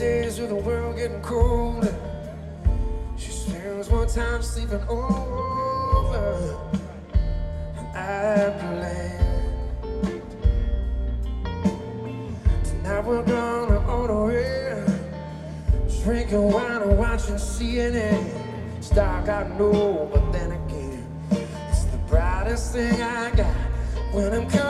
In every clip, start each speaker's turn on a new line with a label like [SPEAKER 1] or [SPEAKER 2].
[SPEAKER 1] Days with the world getting colder. She spends more time sleeping over. And I plan. Tonight we're gonna order it. Drinking wine and watching CNN. Dark, I know, but then again, it's the brightest thing I got when I'm covered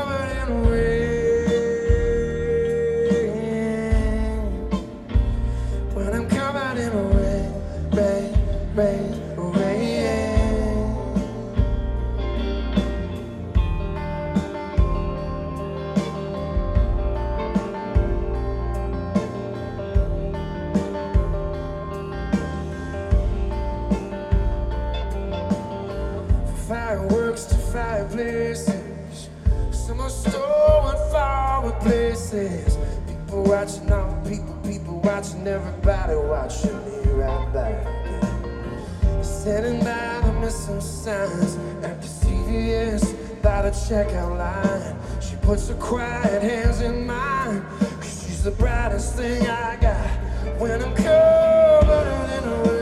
[SPEAKER 1] places. People watching all people, people watching everybody watching me right back. Standing by the missing signs at the CVS by the checkout line. She puts her quiet hands in mine. Cause she's the brightest thing I got when I'm covered in rain.